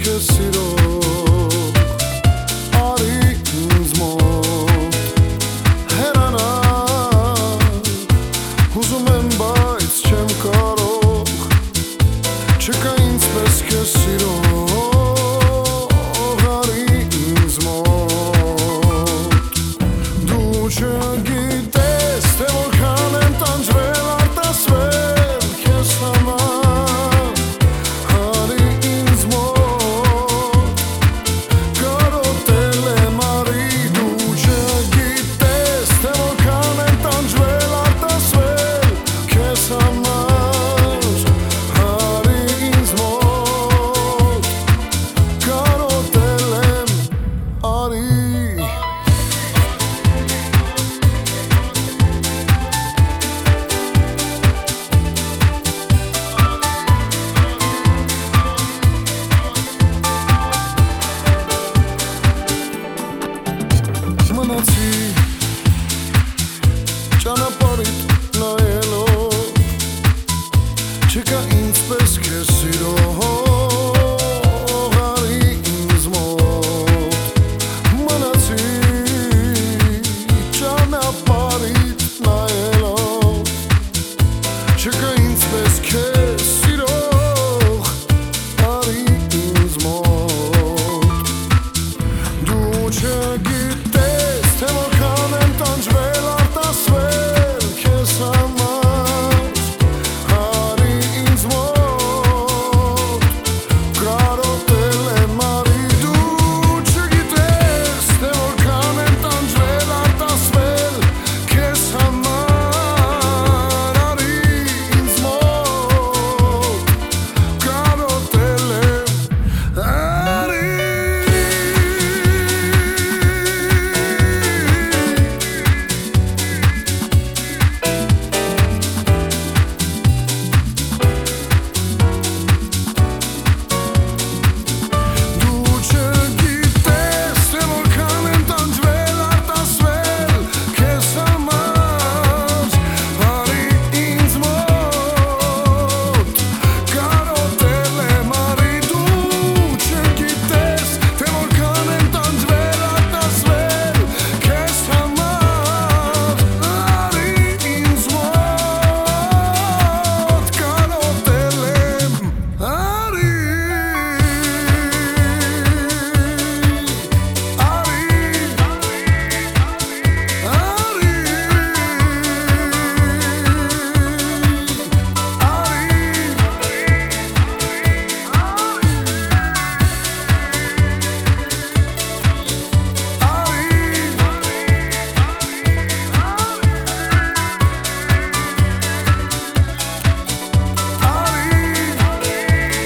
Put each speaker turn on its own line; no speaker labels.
esquecido չկա ինձպես քեզ սիրող արի ինձ մոտ դու չգի